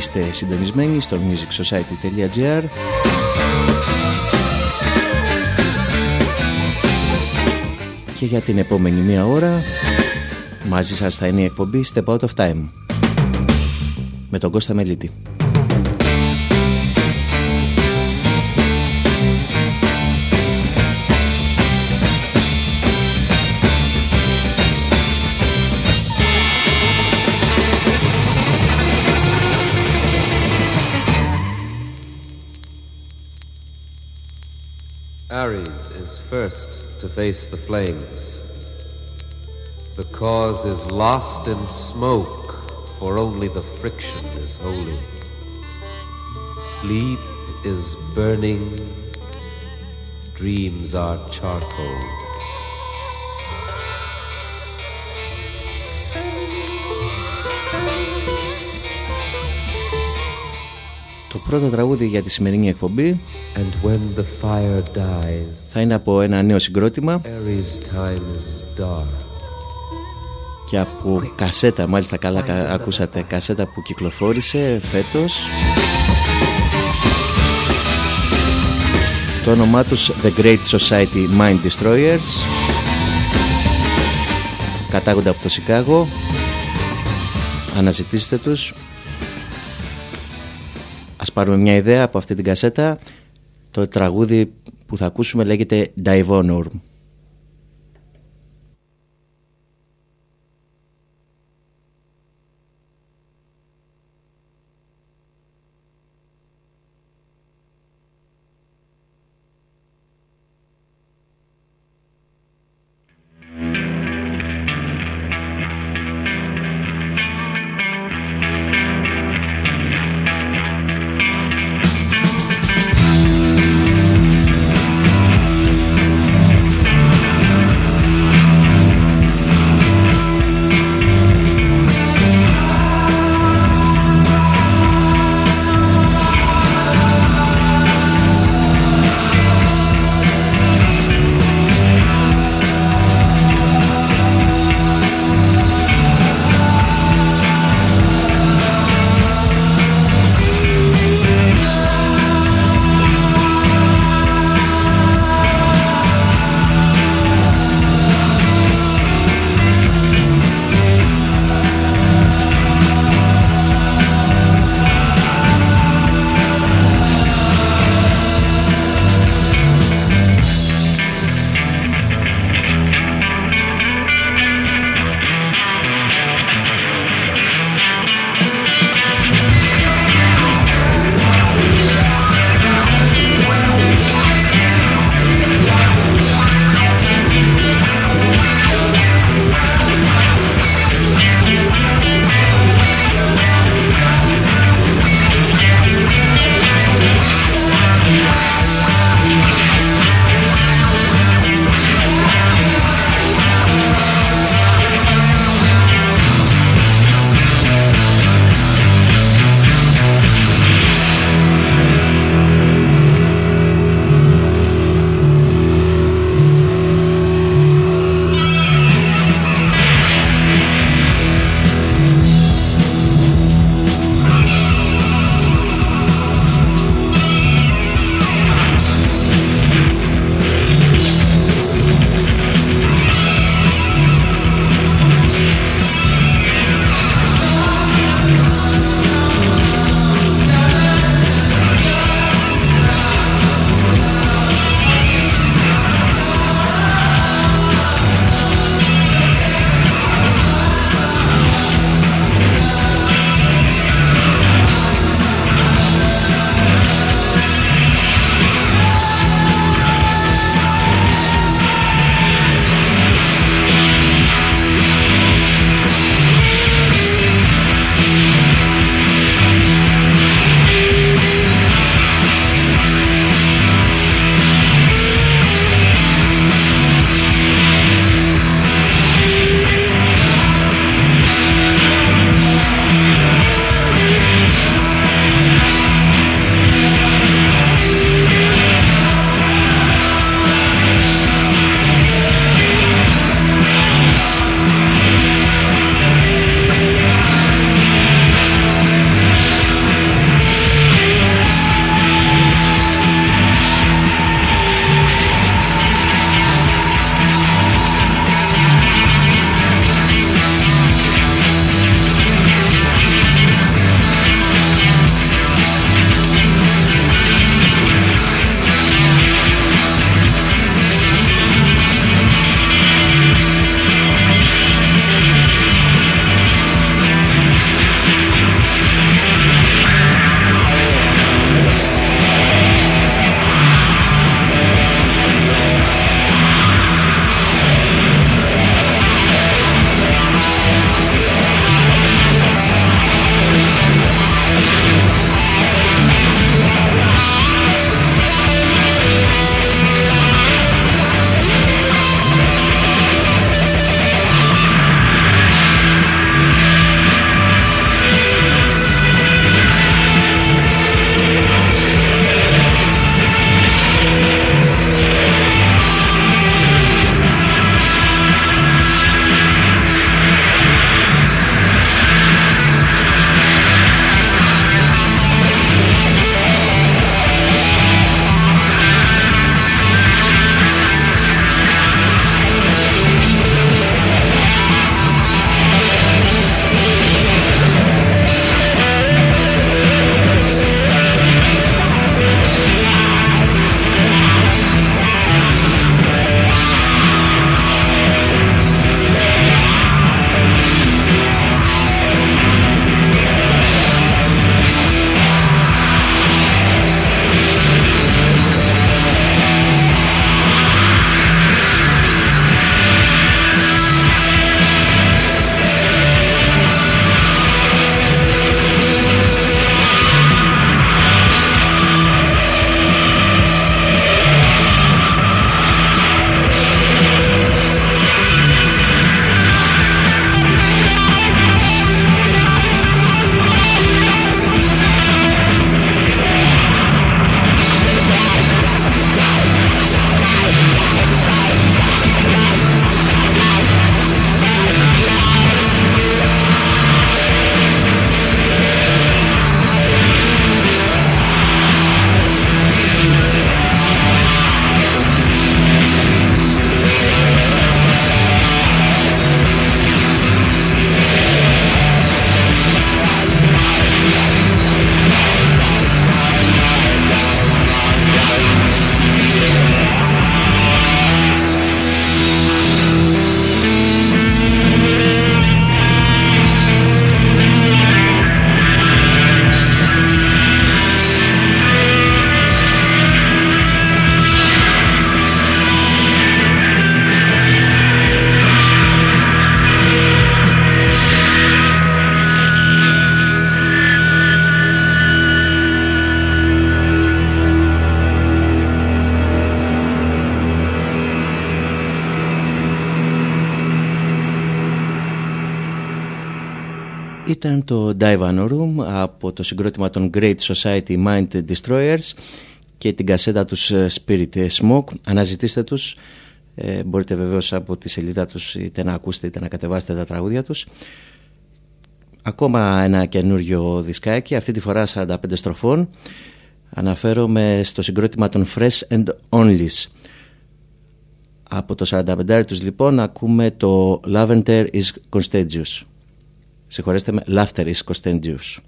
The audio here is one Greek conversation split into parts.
Είστε συντονισμένοι στο musicsociety.gr και για την επόμενη μία ώρα μαζί σας θα είναι η εκπομπή Step Out of Time με τον Κώστα Μελίτη. Ares is first to face the flames. The cause is lost in smoke, for only the friction is holy. Sleep is burning, dreams are charcoal. Πρώτο τραγούδι για τη σημερινή εκπομπή. And when the fire dies, θα είναι από ένα νέο συγκρότημα. Ares time is dark. και από κασέτα, μάλιστα καλά κα- ακούσατε, κασέτα που κυκλοφόρησε φέτος. Το όνομά τους The Great Society Mind Destroyers. Κατάγονται από το Σικάγο. Αναζητήστε τους Ας πάρουμε μια ιδέα από αυτή την κασέτα. Το τραγούδι που θα ακούσουμε λέγεται Divonor Ήταν το Divan Room από το συγκρότημα των Great Society Mind Destroyers και την κασέτα τους ε, Spirit Smoke. Αναζητήστε τους, ε, μπορείτε βεβαίως από τη σελίδα τους είτε να ακούσετε είτε να κατεβάσετε τα τραγούδια τους. Ακόμα ένα καινούριο δισκάκι, αυτή τη φορά 45 στροφών. Αναφέρομαι στο συγκρότημα των Fresh and Onlys. Από το 45 τους λοιπόν ακούμε το Lavender is Contagious. Συγχωρέστε με, Λάφτερης Κωνσταντινούς.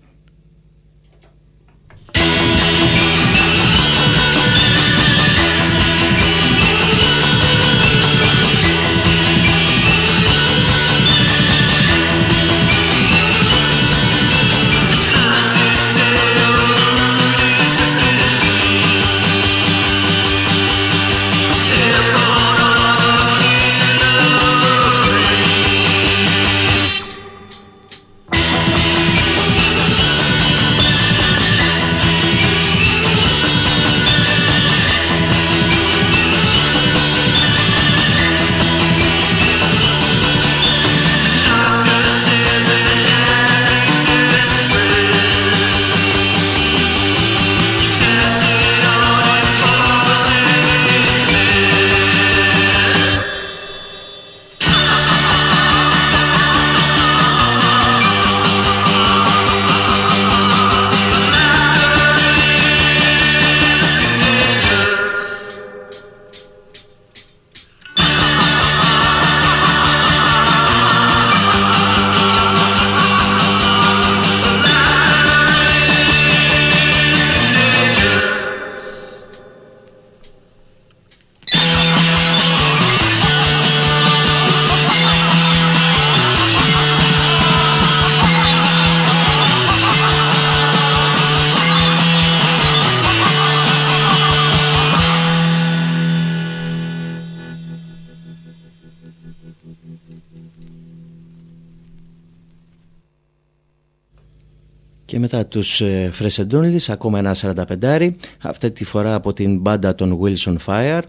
Μετά τους Φρεσεντούνλις ακόμα ένα 45 αυτή τη φορά από την μπάντα των Wilson Fire.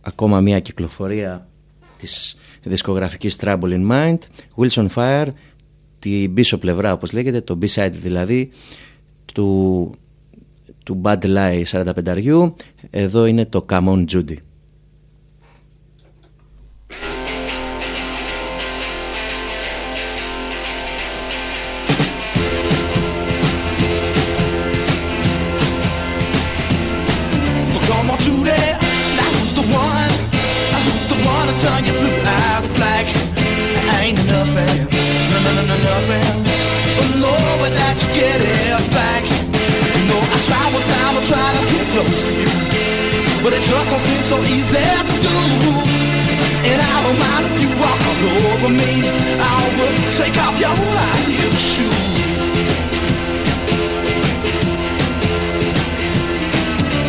Ακόμα μια κυκλοφορία της δισκογραφικής Trouble in Mind. Wilson Fire την πίσω πλευρά όπως λέγεται το B-side δηλαδή του, του Bad Lie 45 εδώ είναι το Come on Judy just don't seem so easy to do. And I don't mind if you walk all over me. I will take off your high heel shoe.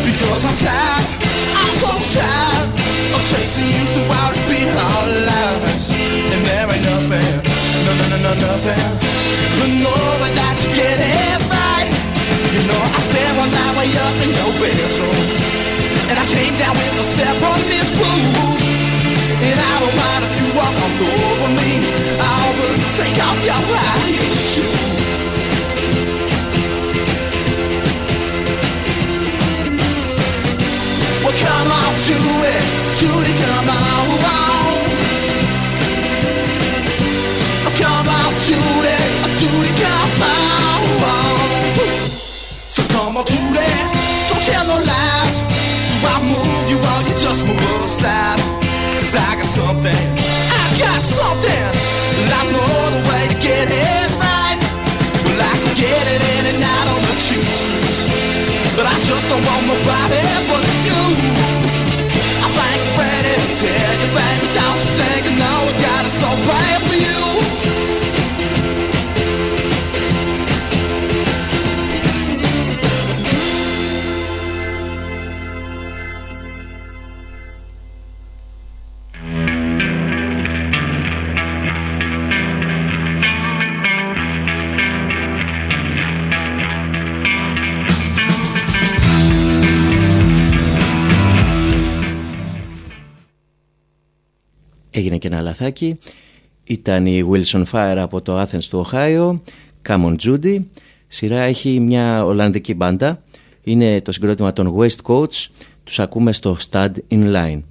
Because I'm tired, I'm so tired of chasing you throughout this behind lies. And there ain't nothing, no, no, no, no, nothing. But know that you get it right. You know I spent one night way up in your bedroom. And I came down with the separatist blues. And I don't mind if you walk all over me. I will take off your high shoes Well come on Judy, Judy come on, oh, Come on Judy, oh, Judy come on. So come on Judy, don't tell no lies you on, you just move aside. Cause I got something, I got something. And I know the way to get it right. Well, I can get it in and out on the streets. But I just don't want nobody but you. I think I'm ready to tell you, baby, don't you think I know I got it so bad for you? Έγινε και ένα λαθάκι Ήταν η Wilson Fire από το Athens του Ohio, Come on Judy. Σειρά έχει μια Ολλανδική μπάντα. Είναι το συγκρότημα των West Coats. Τους ακούμε στο Stud in Line.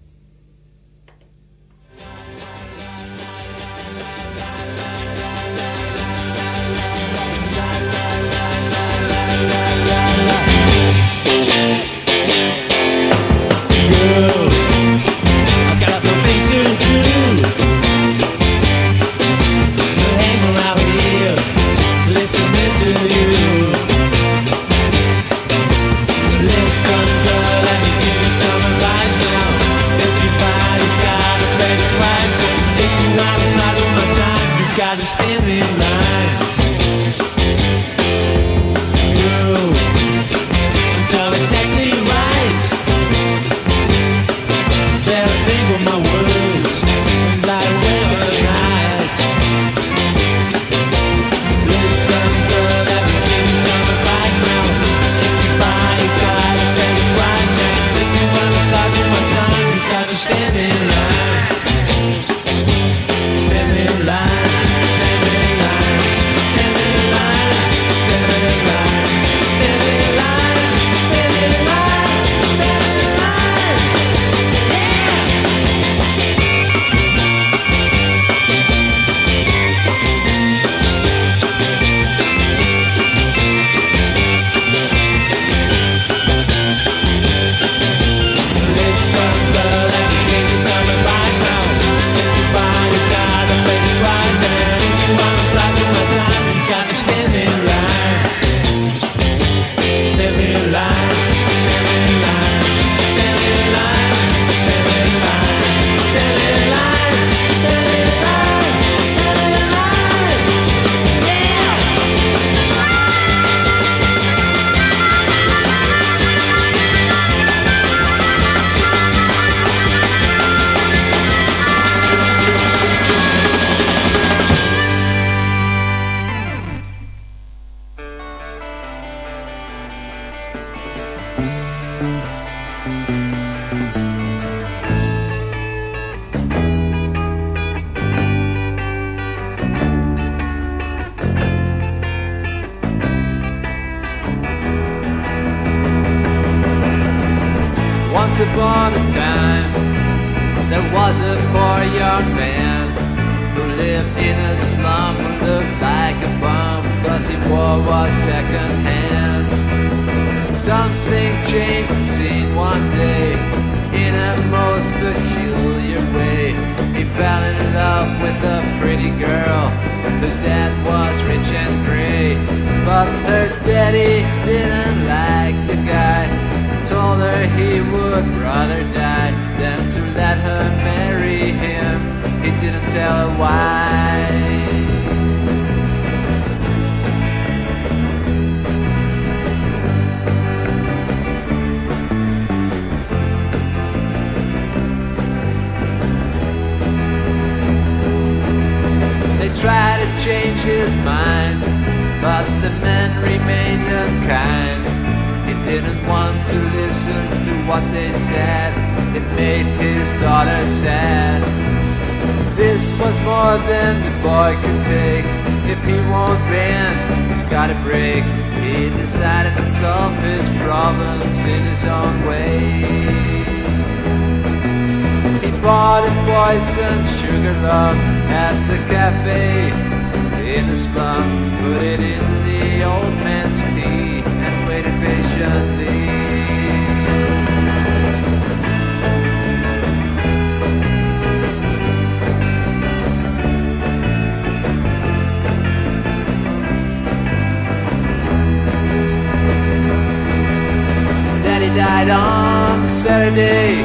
Saturday.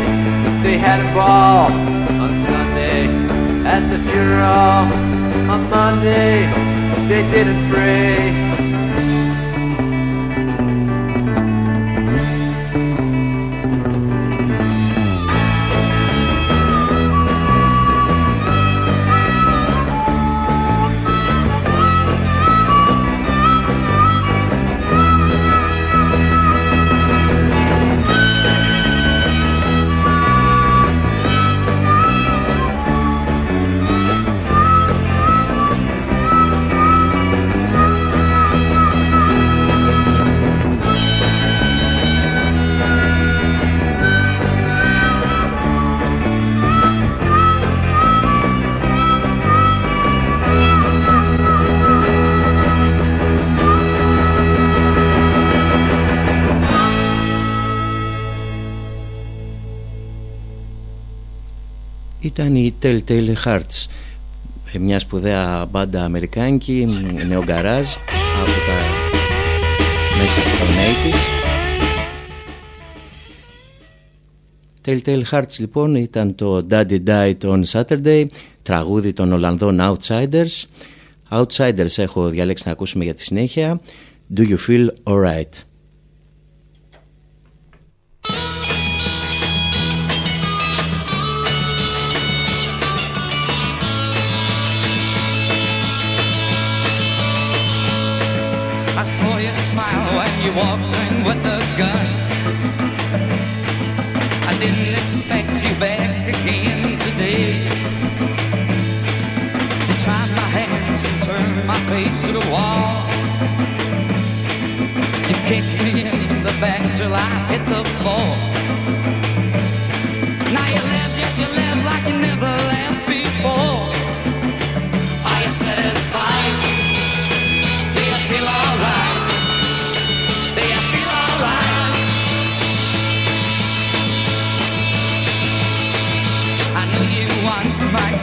They had a ball on Sunday at the funeral. On Monday, they didn't pray. Ήταν η Telltale Hearts. Μια σπουδαία μπάντα αμερικάνικη νεογκαράζ από τα μέσα των 80's Telltale Hearts λοιπόν ήταν το Daddy Died on Saturday τραγούδι των Ολλανδών Outsiders. Outsiders έχω διαλέξει να ακούσουμε για τη συνέχεια. Do you feel alright; you walked in with a gun. I didn't expect you back again today. You tried my hands and turned my face to the wall. You kicked me in the back till I hit the floor.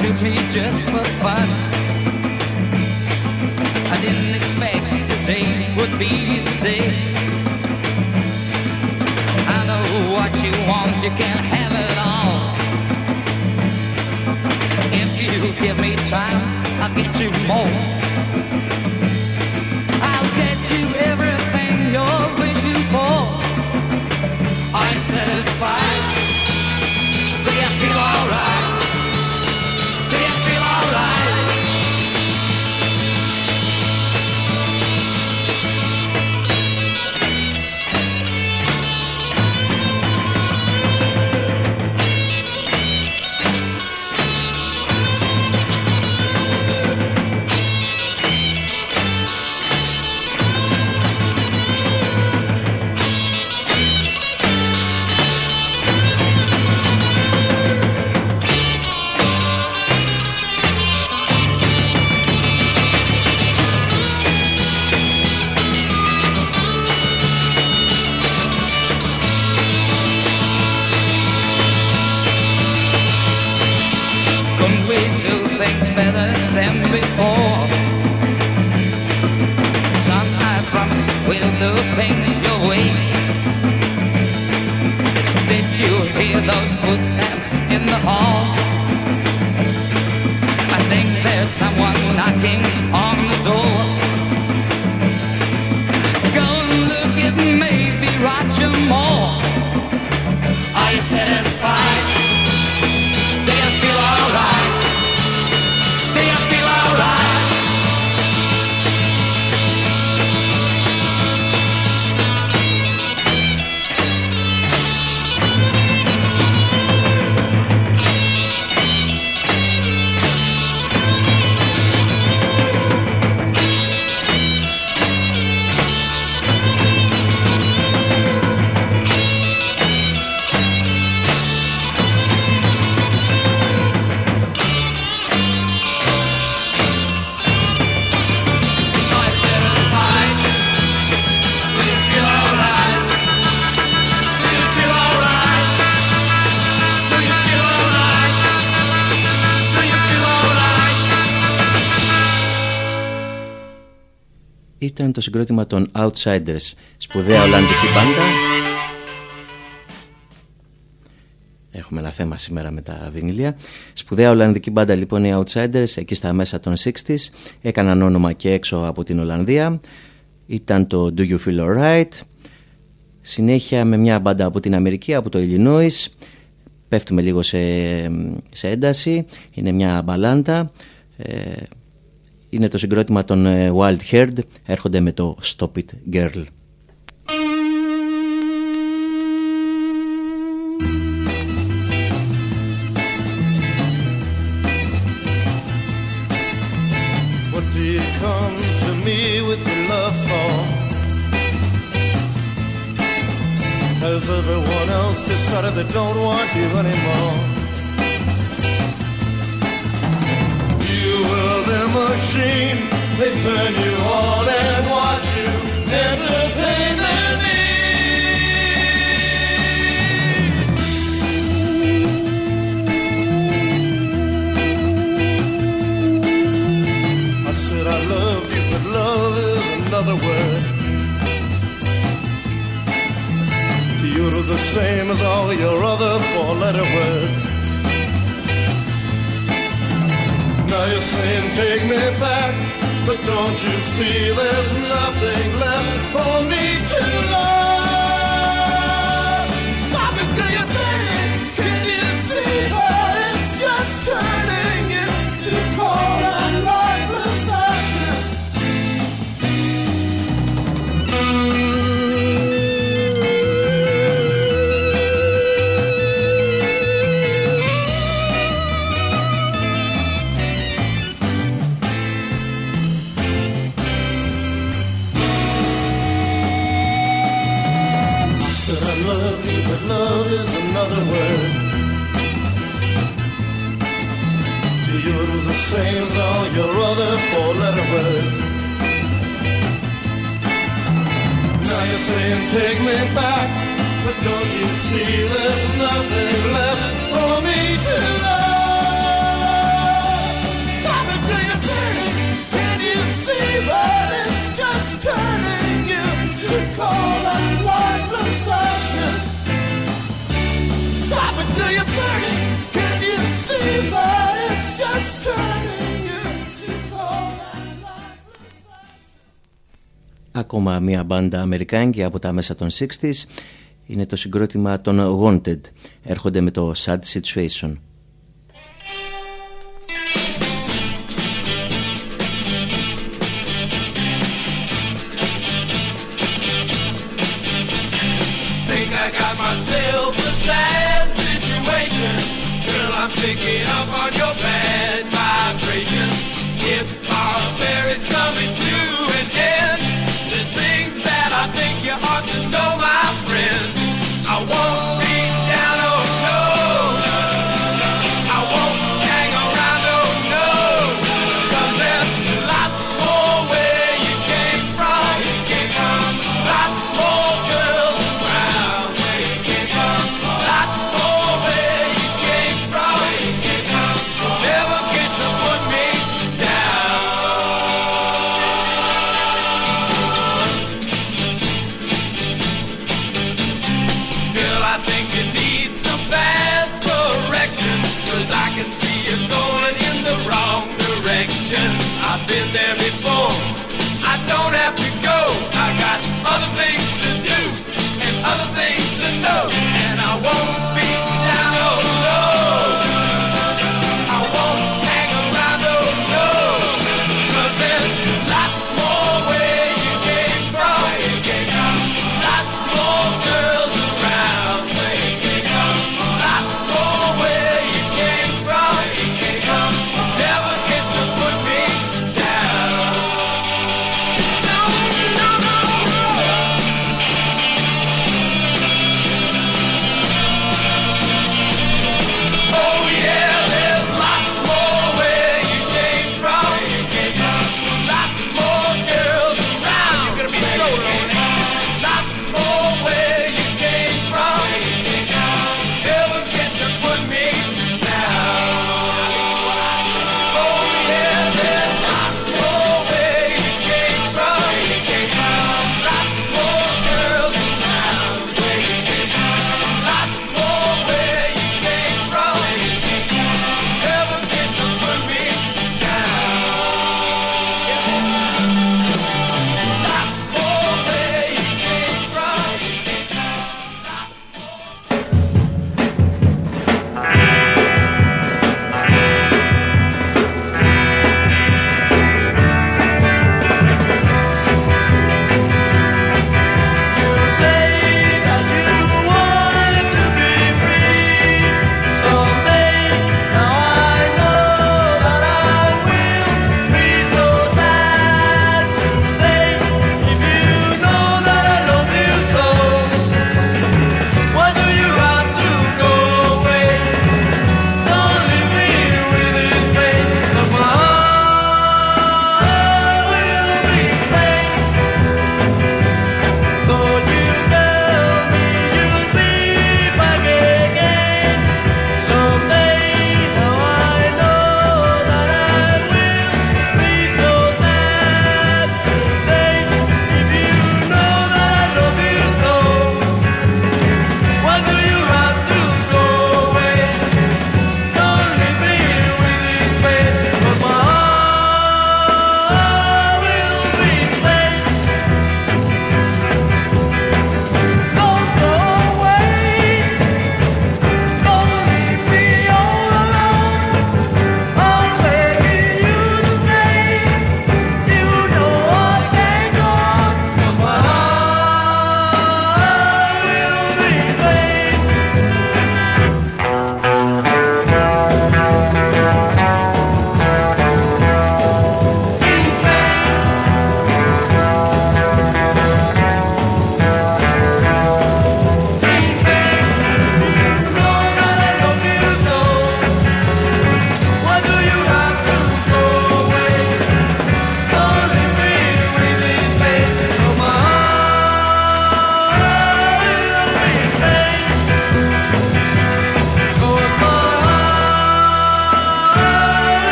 Shoot me just for fun. I didn't expect today would be the day. I know what you want, you can have it all. If you give me time, I'll get you more. Συγκρότημα των Outsiders, σπουδαία Ολλανδική μπάντα. Έχουμε ένα θέμα σήμερα με τα βινίλια. Σπουδαία Ολλανδική μπάντα λοιπόν οι Outsiders, εκεί στα μέσα των 60s, έκαναν όνομα και έξω από την Ολλανδία. Ήταν το Do You Feel Alright. Συνέχεια με μια μπάντα από την Αμερική, από το Illinois. Πέφτουμε λίγο σε, σε ένταση. Είναι μια μπαλάντα. Ε, είναι το συγκρότημα των ε, Wild Herd, έρχονται με το Stop It Girl. What do you come to me with your love for? Has everyone else decided they don't want you anymore? machine. They turn you on and watch you entertain their need. I said I love you, but love is another word. You're the same as all your other four-letter words. Now you're saying take me back, but don't you see there's nothing left for me to love? Stop it, do you think? Can you see that it's just turning your other four-letter words. Now you're saying take me back, but don't you see there's nothing left Ακόμα μια μπάντα αμερικάνικη από τα μέσα των 60s είναι το συγκρότημα των Wanted. Έρχονται με το Sad Situation.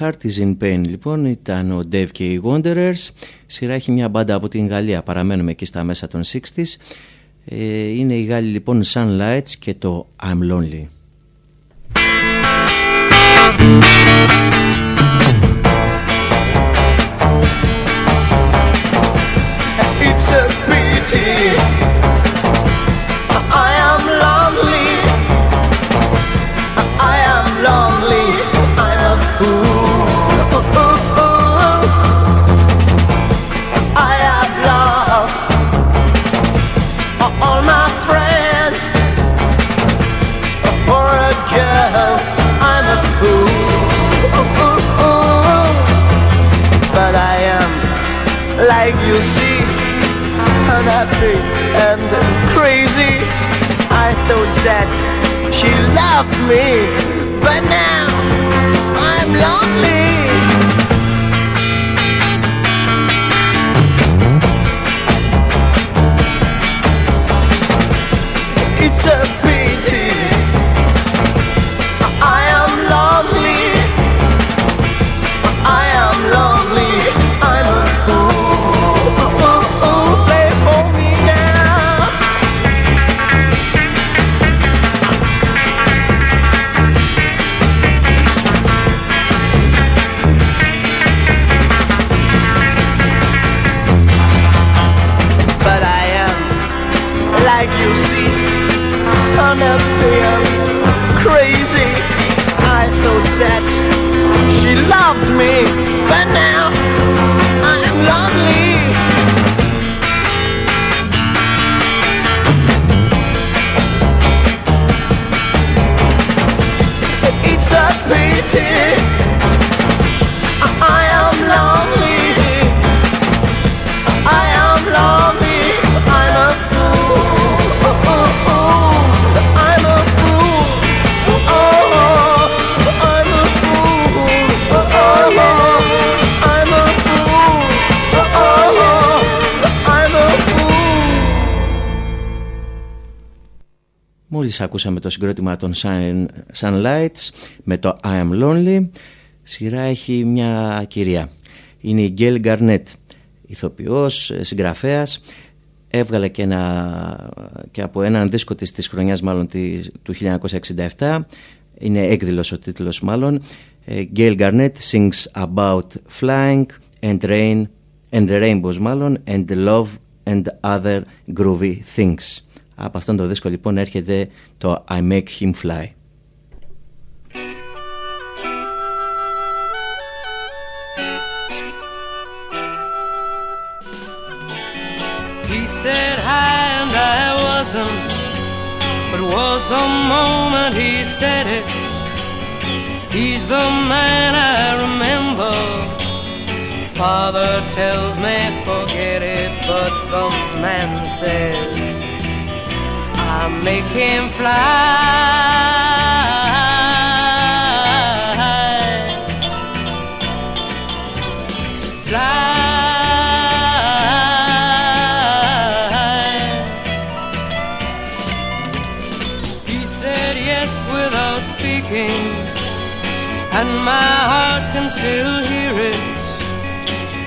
Heart is in Pain λοιπόν ήταν ο Dave και οι Wanderers. Σειρά έχει μια μπάντα από την Γαλλία παραμένουμε εκεί στα μέσα των 60s ε, είναι οι Γάλλοι λοιπόν Sunlights και το I'm Lonely. It's a pity. She loved me, but now I'm lonely. Μόλις ακούσαμε το συγκρότημα των Sun, Sunlights με το I Am Lonely Σειρά έχει μια κυρία. Είναι η Γκέλ Γκαρνέτ Ηθοποιός, ε, συγγραφέας. Έβγαλε και, ένα, και από έναν δίσκο της, της χρονιάς μάλλον της- του 1967 Είναι έκδηλος ο τίτλος μάλλον. Ε, Γκέλ Γκαρνέτ sings about flying and rain and rainbows μάλλον and love and other groovy things. Από αυτόν τον δίσκο λοιπόν έρχεται το I Make Him Fly. He said hi and I wasn't, but it was the moment he said it. He's the man I remember. Father tells me forget it, but the man says I make him fly. Fly. He said yes without speaking, and my heart can still hear it.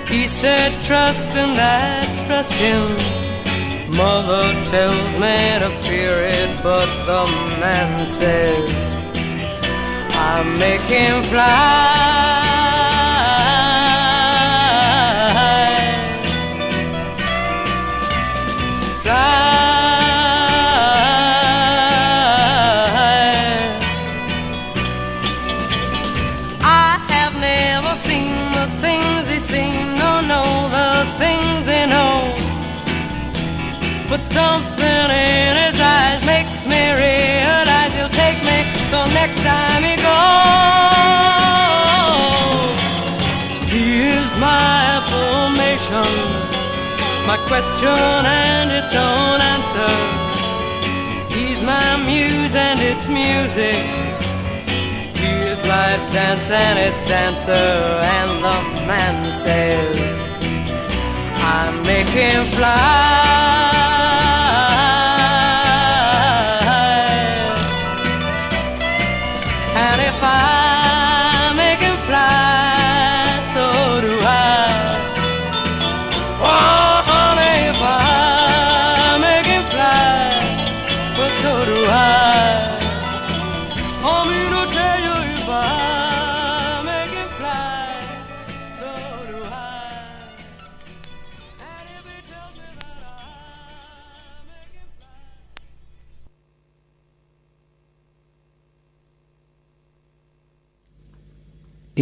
He said trust and I trust him. Mother tells me to fear it, but the man says I make him fly. Fly. Question and its own answer. He's my muse and its music. He is life's dance and its dancer, and the man says. I make him fly,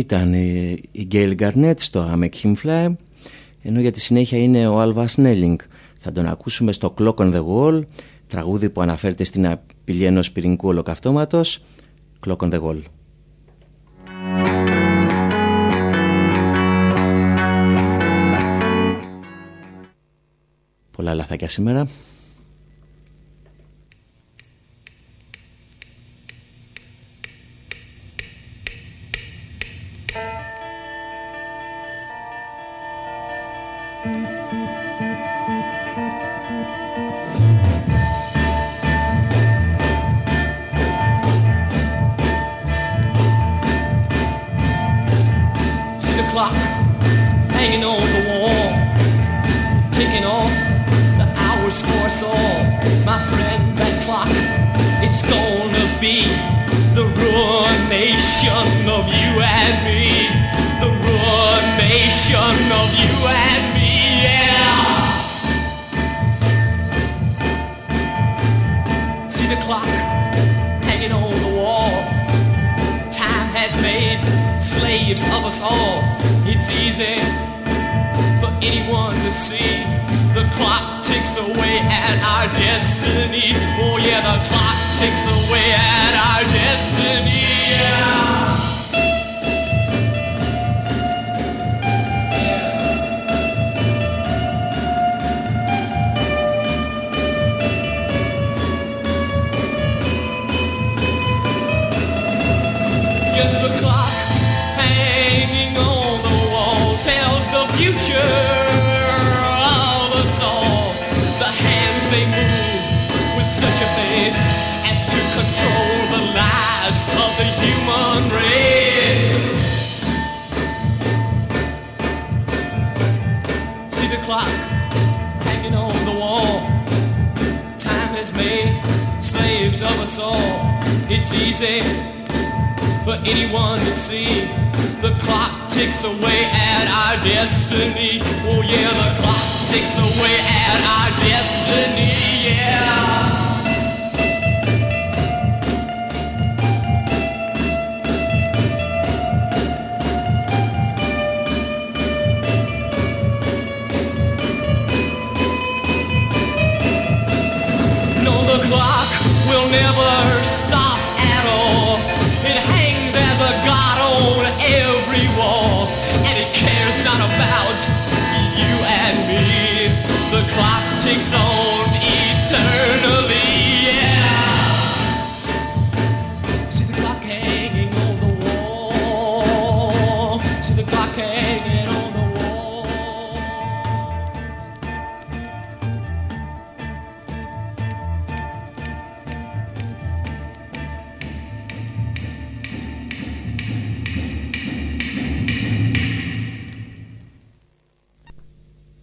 Ήταν η, η Gail Garnett στο I Make Him Fly ενώ για τη συνέχεια είναι ο Alva Snelling. Θα τον ακούσουμε στο Clock on the Wall τραγούδι που αναφέρεται στην απειλή ενός πυρηνικού ολοκαυτώματος Clock on the Wall. Πολλά λαθάκια σήμερα. clock hanging on the wall, ticking off the hours for us all. My friend, that clock, it's gonna be the ruination of you and me. The ruination of you and me, yeah. See the clock hanging on the wall. Time has made slaves of us all. It's easy for anyone to see. The clock ticks away at our destiny. Oh yeah, the clock ticks away at our destiny. Yeah. of us all. It's easy for anyone to see. The clock ticks away at our destiny. Oh yeah, the clock ticks away at our destiny. Yeah. will never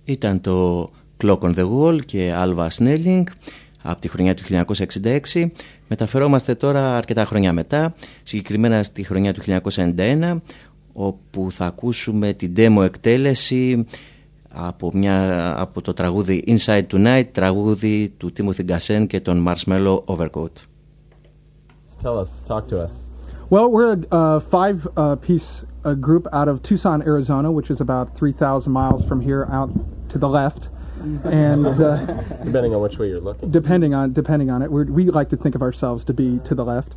Ήταν το Clock on the Wall και Alva Snelling από τη χρονιά του 1966. Μεταφερόμαστε τώρα αρκετά χρόνια μετά, συγκεκριμένα στη χρονιά του 1991, όπου θα ακούσουμε την demo εκτέλεση από, μια, από το τραγούδι Inside Tonight, τραγούδι του Timothy Gassen και τον Marshmallow Overcoat. Tell us, talk to us. Well, we're a uh, five uh, uh, group out of Tucson, Arizona, which is about 3,000 miles from here out to the left. and uh, depending on which way you're looking, depending on depending on it, We're, we like to think of ourselves to be to the left.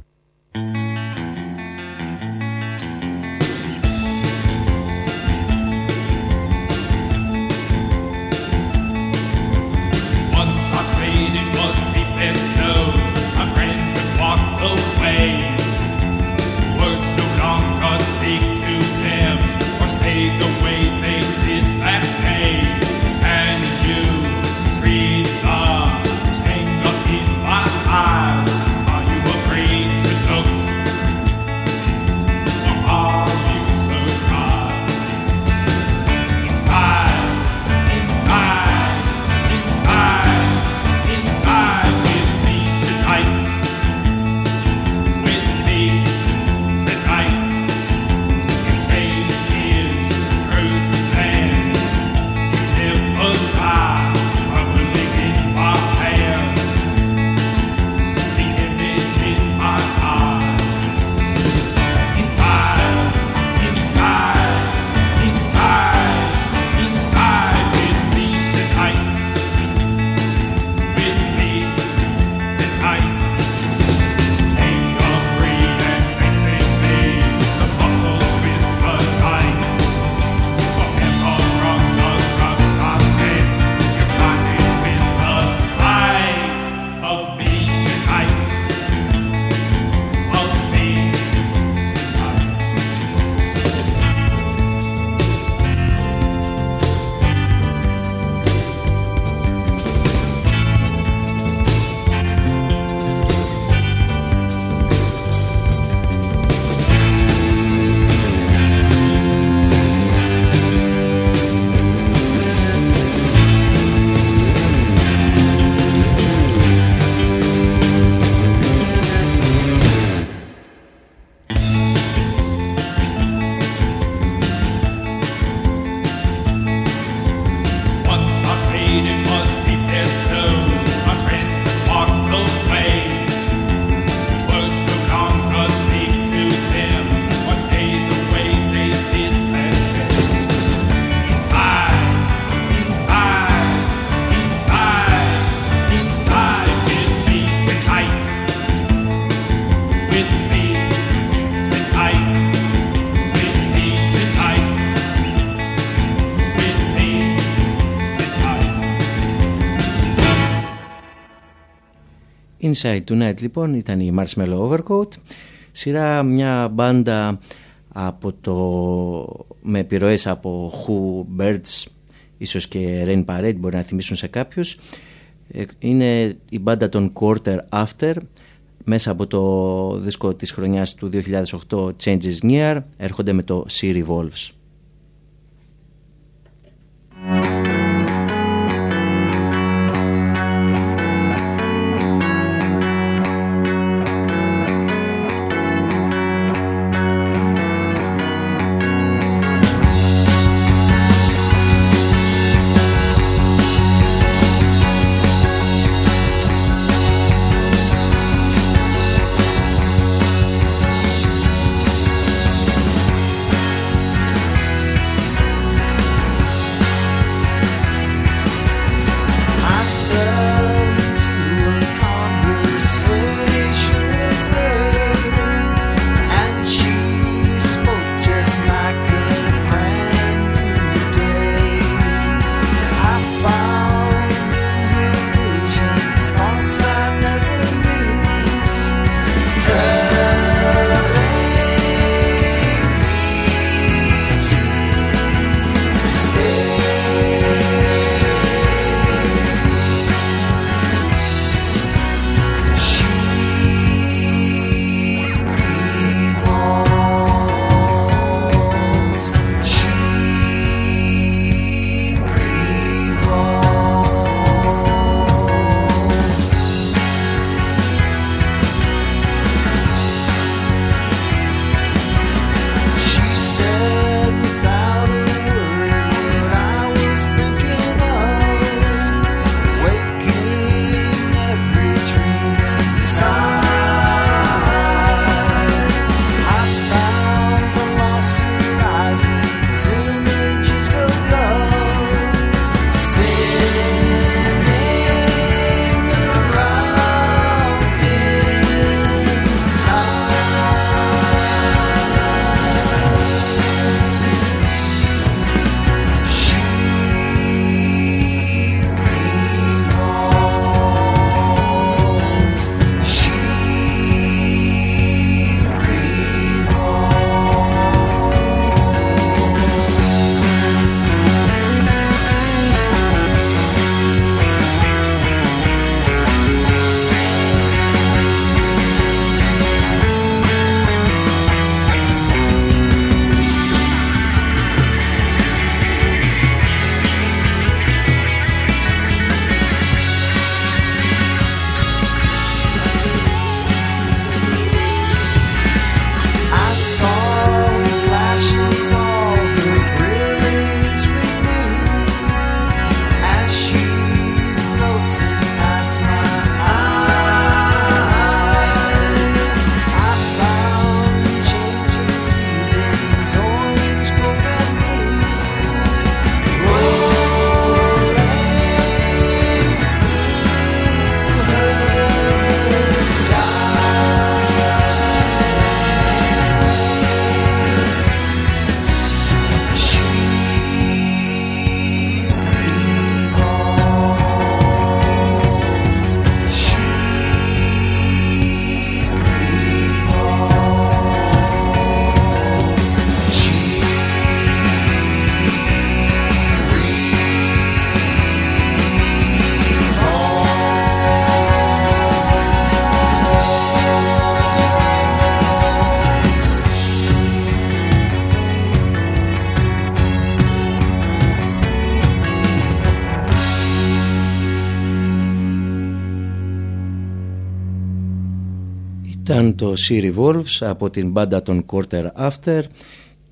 Inside Tonight λοιπόν ήταν η Marshmallow Overcoat σειρά μια μπάντα από το, με επιρροές από Who, Birds, ίσως και Rain Parade μπορεί να θυμίσουν σε κάποιους ε, είναι η μπάντα των Quarter After μέσα από το δίσκο της χρονιάς του 2008 Changes Near έρχονται με το Sea Revolves. Ήταν το Sea Revolves από την μπάντα των Quarter After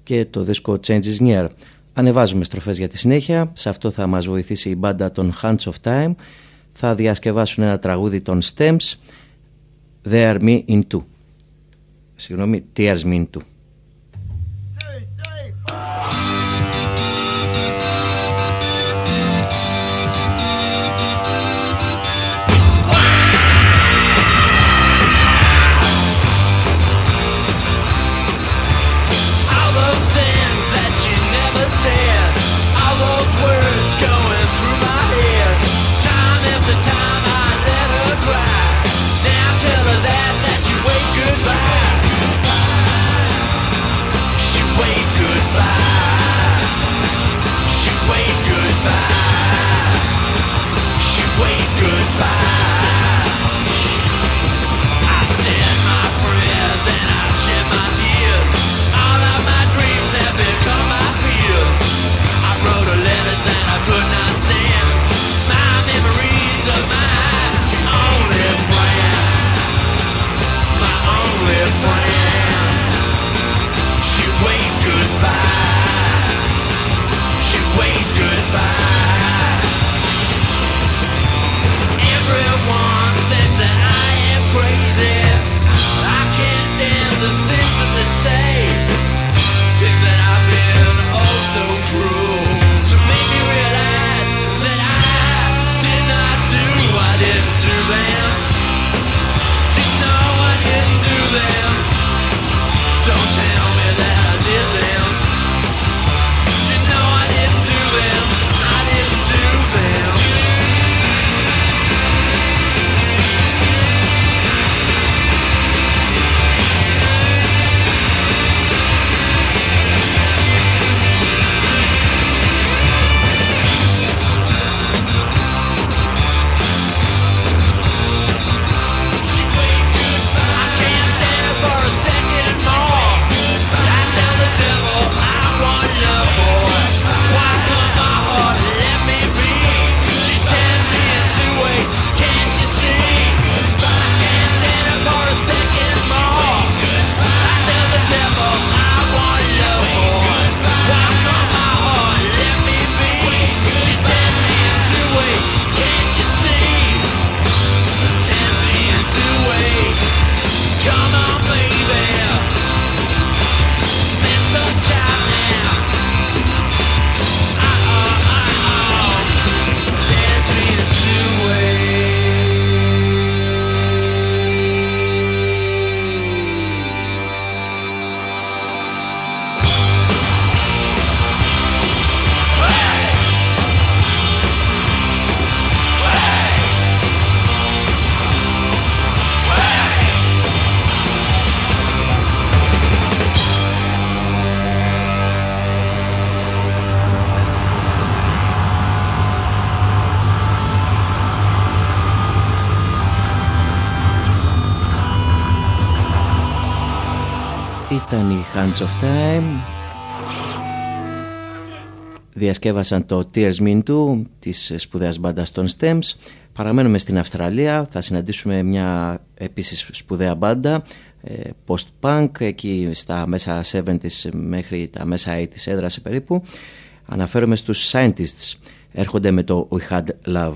και το δίσκο Changes Near. Ανεβάζουμε στροφές για τη συνέχεια. Σε αυτό θα μας βοηθήσει η μπάντα των Hands of Time. Θα διασκευάσουν ένα τραγούδι των Stems They are me into. Συγγνώμη, Tears me into. Ήταν η Hands of Time. Διασκεύασαν το Tears Mean Too της σπουδαίας μπάντας των Stems. Παραμένουμε στην Αυστραλία. Θα συναντήσουμε μια επίσης σπουδαία μπάντα ε, post-punk εκεί στα μέσα 70s μέχρι τα μέσα 80s έδρασε περίπου. Αναφέρομαι στους Scientists. Έρχονται με το We Had Love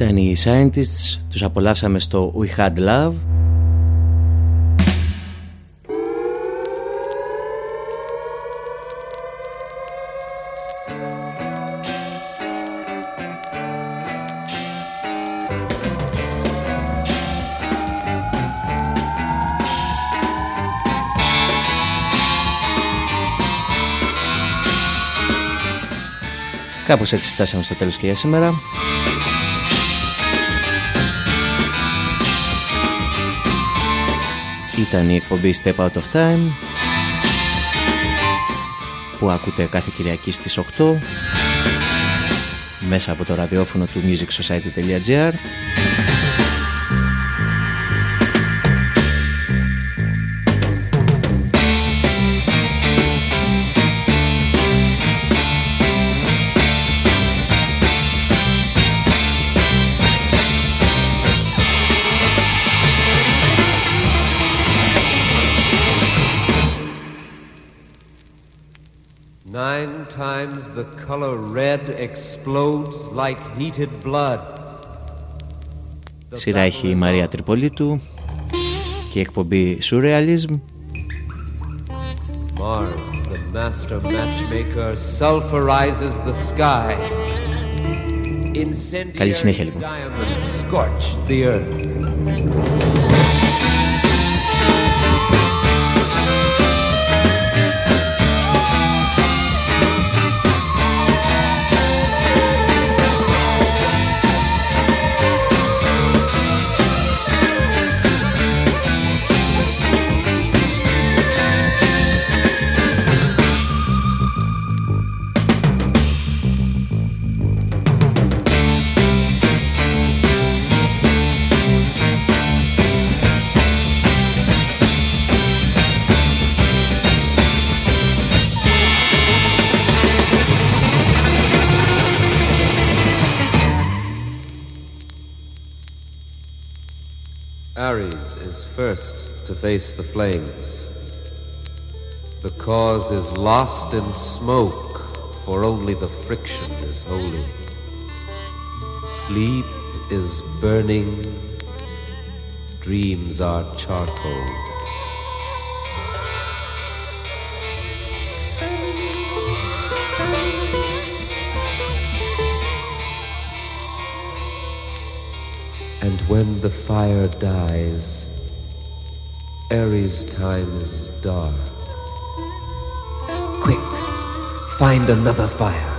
Ήταν οι Scientists, τους απολαύσαμε στο We Had Love Κάπως έτσι φτάσαμε στο τέλος και για σήμερα. Ήταν η εκπομπή Step Out of Time που ακούτε κάθε Κυριακή στις 8 μέσα από το ραδιόφωνο του musicsociety.gr the color red explodes like heated blood. Σειρά έχει η Μαρία Τριπολίτου και η εκπομπή Surrealism Mars, the master matchmaker, sulfurizes the sky. Καλή συνέχεια, λοιπόν. diamonds scorch the earth. Face the flames. The cause is lost in smoke, for only the friction is holy. Sleep is burning, dreams are charcoal. And when the fire dies, Ares' time is dark. Quick, find another fire.